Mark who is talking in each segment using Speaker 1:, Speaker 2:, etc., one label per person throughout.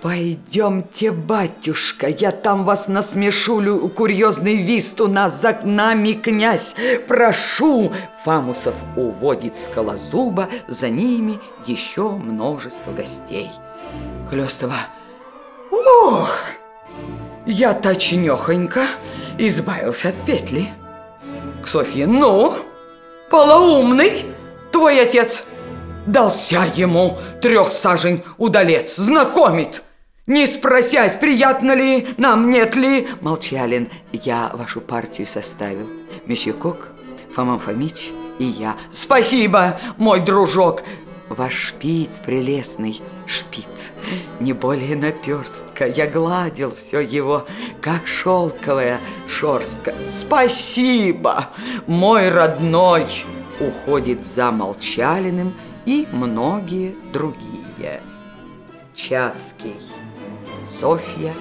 Speaker 1: Пойдемте, батюшка, я там вас насмешу, лю- курьезный вист у нас за нами князь. Прошу! Фамусов уводит скалозуба, за ними еще множество гостей. Хлестова. Ох! Я точнёхонько избавился от петли. К Софье. Ну, полоумный твой отец. Дался ему трех сажень удалец, знакомит. Не спросясь, приятно ли, нам нет ли. Молчалин, я вашу партию составил. Месье Кок, Фома Фомич и я. Спасибо, мой дружок. Ваш шпиц прелестный, шпиц, не более наперстка. Я гладил все его, как шелковая шерстка. Спасибо, мой родной. Уходит за Молчалиным и многие другие. Чацкий, Софья.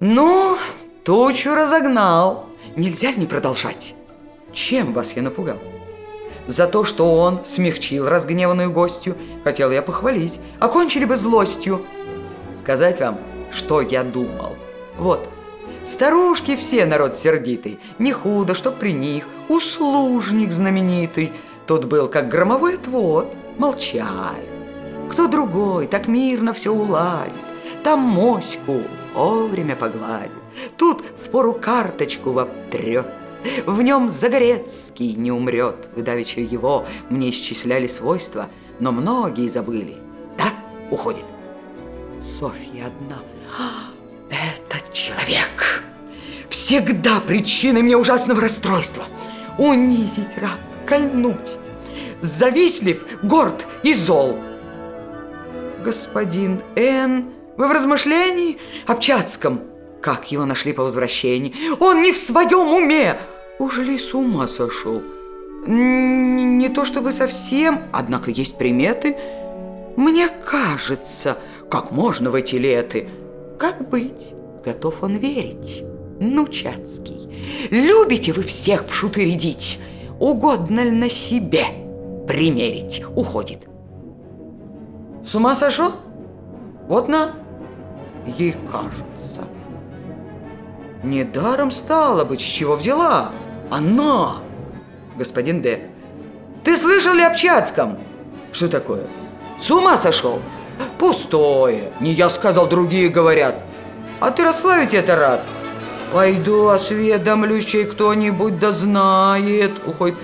Speaker 1: Ну, тучу разогнал. Нельзя не продолжать? Чем вас я напугал? За то, что он смягчил разгневанную гостью, хотел я похвалить. Окончили бы злостью. Сказать вам, что я думал. Вот, старушки все народ сердитый. Не худо, что при них услужник знаменитый. Тут был как громовой отвод, молчали. Кто другой так мирно все уладит. Там моську вовремя погладит. Тут в пору карточку вобтрет. В нем Загорецкий не умрет. Вы его мне исчисляли свойства, но многие забыли. Да, уходит. Софья одна. А, Этот человек всегда причиной мне ужасного расстройства. Унизить рад, кольнуть. Завистлив, горд и зол. Господин Н, вы в размышлении об Чацком? Как его нашли по возвращении? Он не в своем уме! Уж ли с ума сошел? Н- Не то чтобы совсем, однако есть приметы. Мне кажется, как можно в эти леты. Как быть? Готов он верить. Ну, Чацкий, любите вы всех в шуты рядить? Угодно ли на себе примерить? Уходит. С ума сошел? Вот на. Ей кажется. Недаром стало быть, с чего взяла. Она. Господин Д. Ты слышал ли об Чацком? Что такое? С ума сошел? Пустое. Не я сказал, другие говорят. А ты расславить это рад? Пойду осведомлюсь, чей кто-нибудь да знает. Уходит.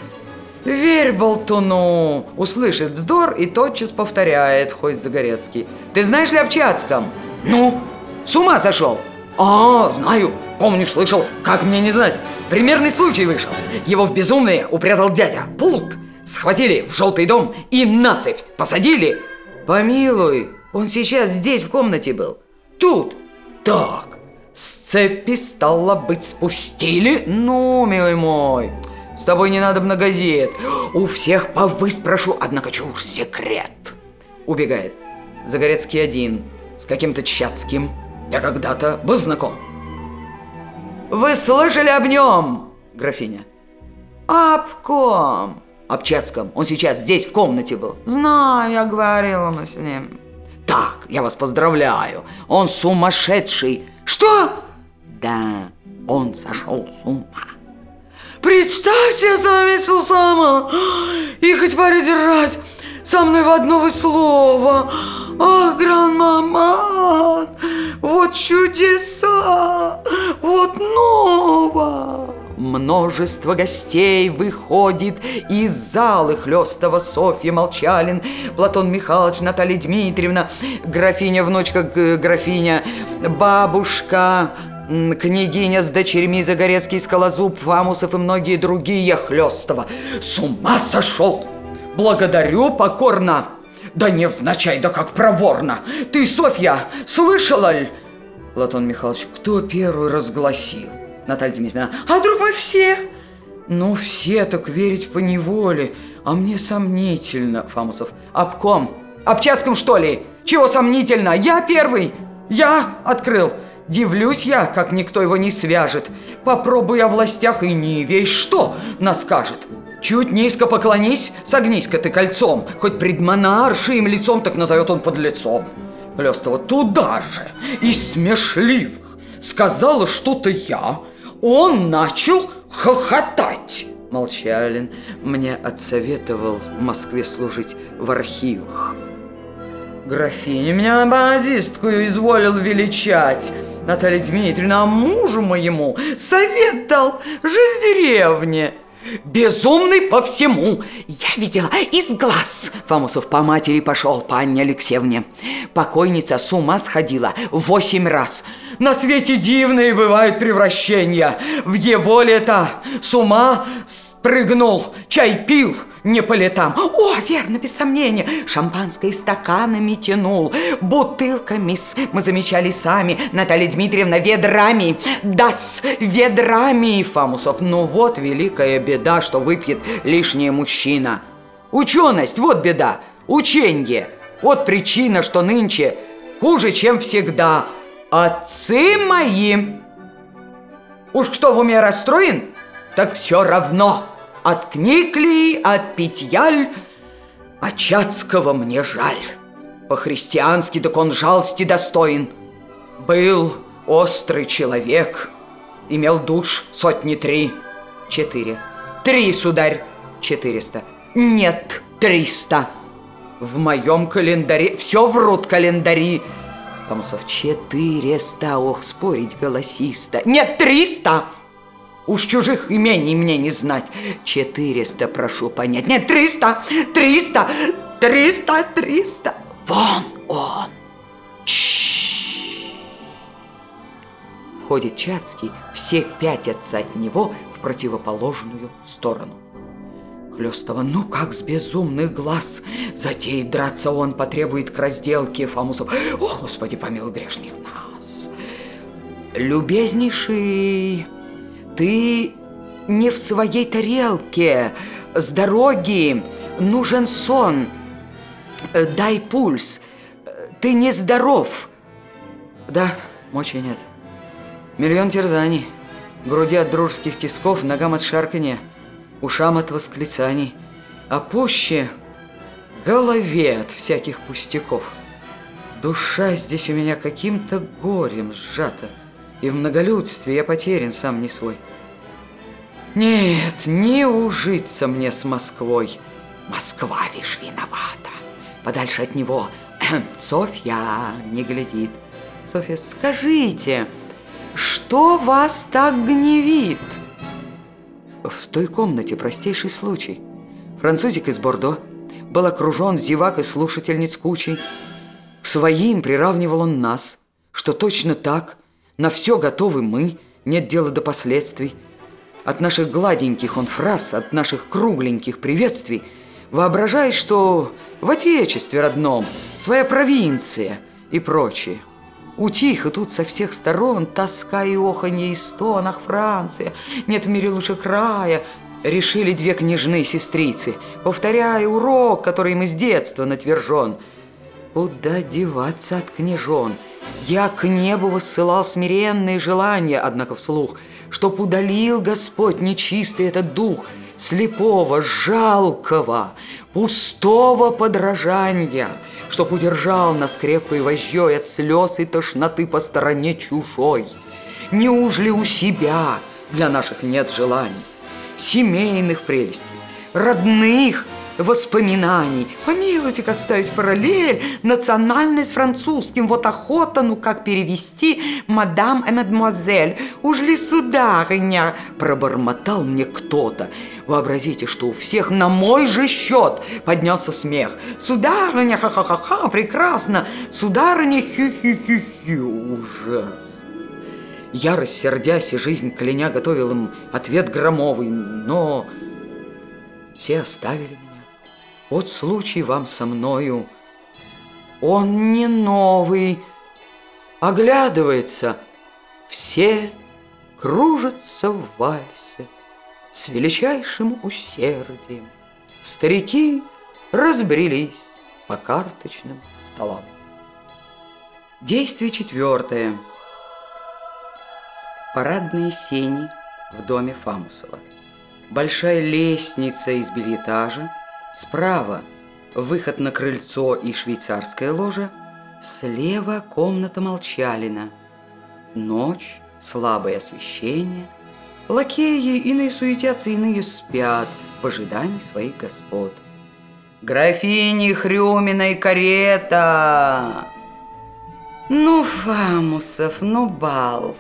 Speaker 1: Верь болтуну. Услышит вздор и тотчас повторяет, входит Загорецкий. Ты знаешь ли об Чацком? Ну, с ума сошел. А, знаю. Помню, слышал. Как мне не знать? Примерный случай вышел. Его в безумные упрятал дядя. Плут. Схватили в желтый дом и на цепь посадили. Помилуй, он сейчас здесь в комнате был. Тут. Так. С цепи стало быть спустили. Ну, милый мой, с тобой не надо на газет. У всех повыспрошу, однако чушь, секрет. Убегает. Загорецкий один, с каким-то Чацким. Я когда-то был знаком. Вы слышали об нем, графиня? Об ком? Об Чацком. Он сейчас здесь, в комнате был. Знаю, я говорила мы с ним. Так, я вас поздравляю. Он сумасшедший. Что? Да, он сошел с ума. Представьте, я заметил сама. И хоть передержать со мной в одно вы слово. Ах, гран-мама, вот чудеса, вот ново. Множество гостей выходит из залы Хлестова, Софья Молчалин, Платон Михайлович, Наталья Дмитриевна, графиня, внучка г- графиня, бабушка, княгиня с дочерьми Загорецкий, Скалозуб, Фамусов и многие другие Хлестова. С ума сошел! Благодарю покорно! Да не взначай, да как проворно! Ты, Софья, слышала ли? Платон Михайлович, кто первый разгласил? Наталья Дмитриевна, а вдруг мы все? Ну, все так верить по неволе, а мне сомнительно, Фамусов. Обком? Об Чацком, что ли? Чего сомнительно? Я первый! Я открыл! Дивлюсь я, как никто его не свяжет. Попробуй о властях и не весь что нас скажет. Чуть низко поклонись, согнись-ка ты кольцом, хоть пред монаршим лицом, так назовет он под лицом. Хлестова туда же, и смешливых. Сказала что-то я, он начал хохотать. Молчалин мне отсоветовал в Москве служить в архивах. Графиня меня бонадисткую изволил величать. Наталья Дмитриевна, мужу моему совет дал в деревне. Безумный по всему. Я видела из глаз. Фамусов по матери пошел, по Анне Алексеевне. Покойница с ума сходила восемь раз. На свете дивные бывают превращения. В его лето с ума спрыгнул, чай пил, не по летам. О, верно, без сомнения. Шампанское стаканами тянул, бутылками мы замечали сами. Наталья Дмитриевна ведрами, да с ведрами, Фамусов. Ну вот великая беда, что выпьет лишнее мужчина. Ученость, вот беда, ученье. Вот причина, что нынче хуже, чем всегда. Отцы мои. Уж кто в уме расстроен, так все равно. От книг ли, от питьяль, а Чацкого мне жаль. По-христиански так он жалости достоин. Был острый человек, имел душ сотни три, четыре. Три, сударь, четыреста. Нет, триста. В моем календаре, все врут календари. Помсов, четыреста, ох, спорить голосисто. Нет, триста. Уж чужих имений мне не знать. Четыреста, прошу понять. Нет, триста, триста, триста, триста. Вон он. Чш. Входит Чацкий, все пятятся от него в противоположную сторону. Хлестова, ну как с безумных глаз Затеет драться он, потребует к разделке Фамусов О, Господи, помилуй грешных нас Любезнейший ты не в своей тарелке. С дороги нужен сон. Э, дай пульс. Ты не здоров. Да, мочи нет. Миллион терзаний. Груди от дружеских тисков, ногам от шарканья, ушам от восклицаний, а пуще голове от всяких пустяков. Душа здесь у меня каким-то горем сжата. И в многолюдстве я потерян сам не свой. Нет, не ужиться мне с Москвой. Москва, вишь, виновата. Подальше от него. Софья не глядит. Софья, скажите, что вас так гневит? В той комнате простейший случай. Французик из Бордо был окружен зевак и слушательниц кучей. К своим приравнивал он нас, что точно так – на все готовы мы, нет дела до последствий. От наших гладеньких он фраз, от наших кругленьких приветствий воображает, что в отечестве родном своя провинция и прочее. Утихо тут со всех сторон тоска и оханье и стон, Франция, нет в мире лучше края, решили две княжны сестрицы, повторяя урок, который им с детства натвержен. Куда деваться от княжон? Я к небу воссылал смиренные желания, однако вслух, чтоб удалил Господь нечистый этот дух, слепого, жалкого, пустого подражания, чтоб удержал нас крепкой вожжой от слез и тошноты по стороне чужой. Неужели у себя для наших нет желаний, семейных прелестей, родных воспоминаний. Помилуйте, как ставить параллель национальность французским. Вот охота, ну как перевести мадам и мадемуазель. Уж ли сударыня, пробормотал мне кто-то. Вообразите, что у всех на мой же счет поднялся смех. Сударыня, ха-ха-ха-ха, прекрасно. Сударыня, хю-хю-хю-хю, ужас. Я, рассердясь и жизнь кляня, готовил им ответ громовый, но все оставили меня. Вот случай вам со мною. Он не новый, оглядывается. Все кружатся в вальсе с величайшим усердием. Старики разбрелись по карточным столам. Действие четвертое. Парадные сени в доме Фамусова. Большая лестница из бельэтажа, Справа выход на крыльцо и швейцарская ложа, Слева комната Молчалина. Ночь, слабое освещение. Лакеи иные суетятся, иные спят в ожидании своих господ. Графини Хрюмина и карета! Ну, Фамусов, ну, бал!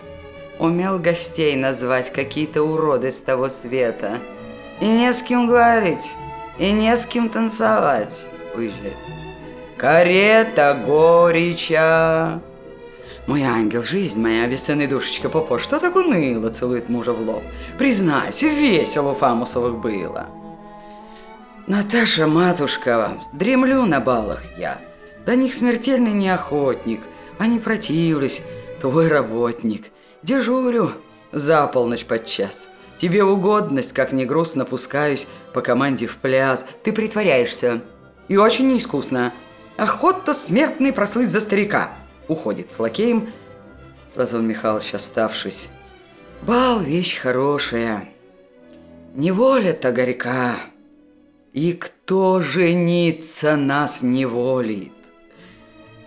Speaker 1: Умел гостей назвать какие-то уроды с того света. И не с кем говорить, и не с кем танцевать. Уезжай. Карета гореча. Мой ангел, жизнь моя, бесценная душечка Попо, что так уныло целует мужа в лоб? Признайся, весело у Фамусовых было. Наташа, матушка, дремлю на балах я. До них смертельный неохотник. Они противились, твой работник. Дежурю за полночь подчас. Тебе угодность, как не грустно, пускаюсь по команде в пляс. Ты притворяешься. И очень неискусно. Охота смертный прослыть за старика. Уходит с лакеем. Платон Михайлович, оставшись. Бал – вещь хорошая. Неволя-то горька. И кто жениться нас неволит?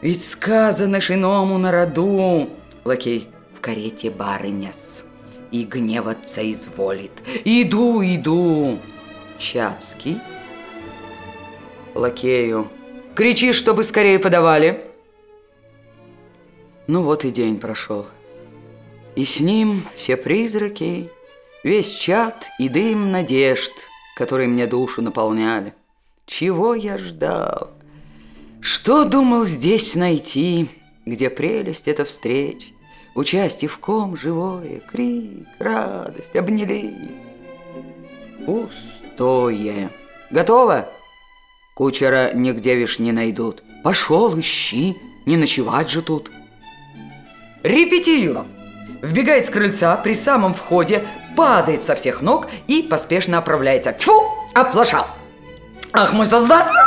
Speaker 1: Ведь сказано ж иному народу. Лакей в карете барыняс. И гневаться изволит. Иду, иду. Чацкий. Лакею. Кричи, чтобы скорее подавали. Ну вот и день прошел. И с ним все призраки, весь чад и дым надежд, которые мне душу наполняли. Чего я ждал? Что думал здесь найти, где прелесть это встреч, Участие в ком живое, крик, радость, обнялись. Пустое. Готово? Кучера нигде вишь не найдут. Пошел, ищи, не ночевать же тут. Репетилов вбегает с крыльца при самом входе, падает со всех ног и поспешно оправляется. Тьфу, оплошал. Ах, мой создатель!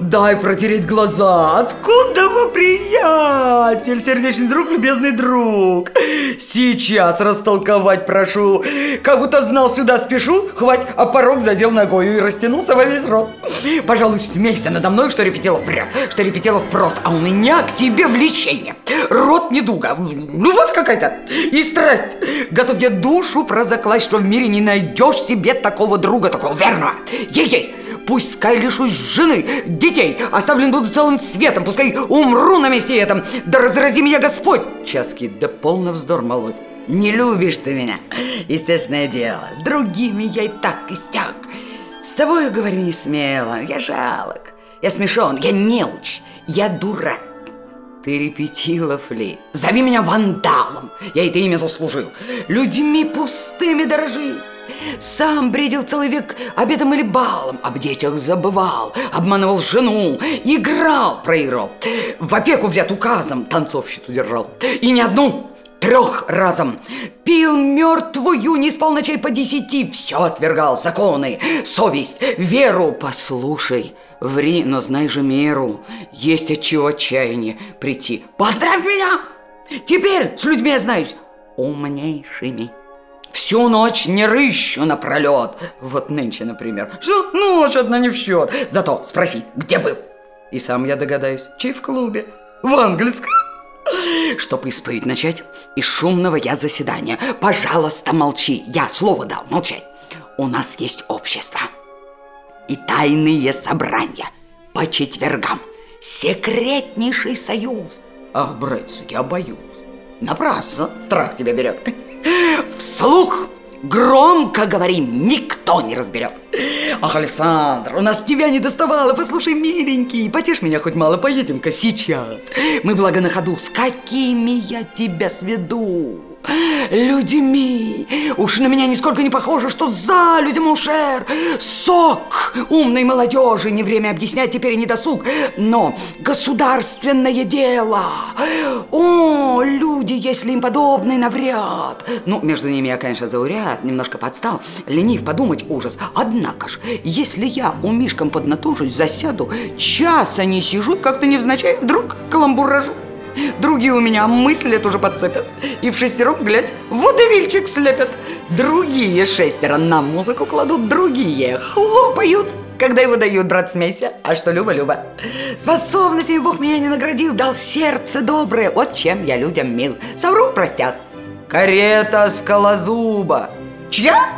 Speaker 1: Дай протереть глаза. Откуда вы, приятель, сердечный друг, любезный друг? Сейчас растолковать прошу. Как будто знал, сюда спешу, хвать, а порог задел ногою и растянулся во весь рост. Пожалуй, смейся надо мной, что Репетилов вряд, что Репетилов прост, а у меня к тебе влечение. Рот недуга, любовь какая-то и страсть. Готов я душу прозакласть, что в мире не найдешь себе такого друга, такого верного. Ей-ей, Пускай лишусь жены, детей, оставлен буду целым светом, пускай умру на месте этом, да разрази меня Господь!» Часки, да полно вздор молоть. «Не любишь ты меня, естественное дело, с другими я и так и. С тобой, говорю, не смело, я жалок, я смешон, я неуч, я дурак. Ты репетилов ли? Зови меня вандалом, я это имя заслужил. Людьми пустыми дорожи. Сам бредил целый век обедом или балом, об детях забывал, обманывал жену, играл, проиграл. В опеку взят указом, танцовщицу держал. И не одну, трех разом. Пил мертвую, не спал ночей по десяти, все отвергал, законы, совесть, веру. Послушай, ври, но знай же меру, есть от чего отчаяние прийти. Поздравь меня! Теперь с людьми я знаюсь умнейшими. Всю ночь не рыщу напролет. Вот нынче, например. Что ночь одна не в счет. Зато спроси, где был? И сам я догадаюсь, чей в клубе? В английском. Чтоб исповедь начать, из шумного я заседания. Пожалуйста, молчи. Я слово дал, молчать. У нас есть общество. И тайные собрания по четвергам. Секретнейший союз. Ах, братцы, я боюсь. Напрасно страх тебя берет. Вслух громко говорим, никто не разберет. Ах, Александр, у нас тебя не доставало, послушай, миленький, потешь меня хоть мало, поедем-ка сейчас. Мы благо на ходу, с какими я тебя сведу? Людьми. Уж на меня нисколько не похоже, что за людям ушер. Сок умной молодежи, не время объяснять, теперь и не досуг. Но государственное дело. О, люди, если им подобные, навряд. Ну, между ними я, конечно, зауряд, немножко подстал. Ленив подумать ужас. Однако ж, если я у Мишкам поднатужусь, засяду, часа не сижу, как-то невзначай вдруг каламбур рожу. Другие у меня мысли тоже подцепят. И в шестером, глядь, водевильчик слепят. Другие шестеро на музыку кладут, другие хлопают когда его дают, брат, смейся. А что Люба, Люба? Способностями Бог меня не наградил, дал сердце доброе. Вот чем я людям мил. Совру, простят. Карета скалозуба. Чья?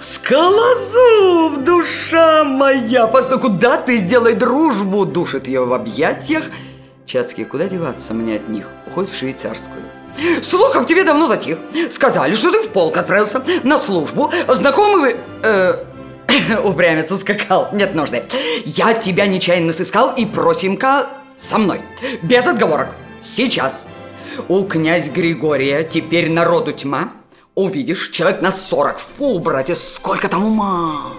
Speaker 1: Скалозуб, душа моя! Постой, куда ты сделай дружбу? Душит ее в объятиях. Чацкий, куда деваться мне от них? Уходит в швейцарскую. Слухов тебе давно затих. Сказали, что ты в полк отправился на службу. Знакомый. Э, упрямец ускакал. Нет нужды. Я тебя нечаянно сыскал и просим-ка со мной. Без отговорок. Сейчас. У князь Григория теперь народу тьма. Увидишь, человек на сорок. Фу, братец, сколько там ума.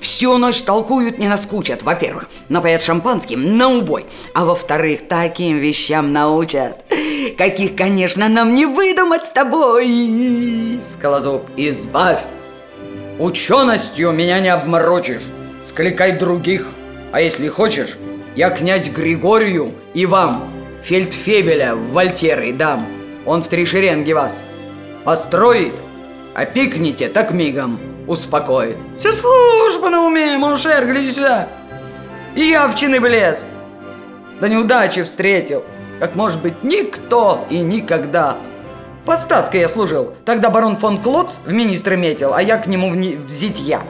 Speaker 1: Всю ночь толкуют, не наскучат. Во-первых, напоят шампанским на убой. А во-вторых, таким вещам научат. Каких, конечно, нам не выдумать с тобой. Скалозуб, избавь. Ученостью меня не обморочишь. Скликай других. А если хочешь, я князь Григорию и вам, фельдфебеля в Вольтеры дам. Он в три шеренги вас построит, а пикните так мигом успокоит. Всё служба на уме, mon cher, гляди сюда. И я в чины б лез. Да неудачи встретил, как может быть никто и никогда. По Статской я служил. Тогда барон фон Клотц в министры метил, а я к нему в, не... в зятья.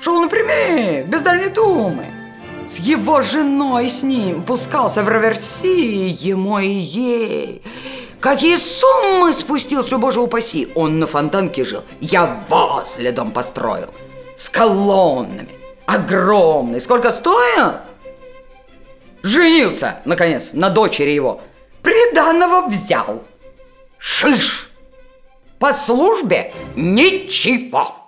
Speaker 1: Шел напрямик, без дальней думы. С его женой с ним пускался в реверси, ему и ей. Какие суммы спустил, что, боже упаси, он на фонтанке жил. Я возле дом построил. С колоннами. Огромный. Сколько стоил? Женился, наконец, на дочери его. Приданного взял. Шиш. По службе ничего.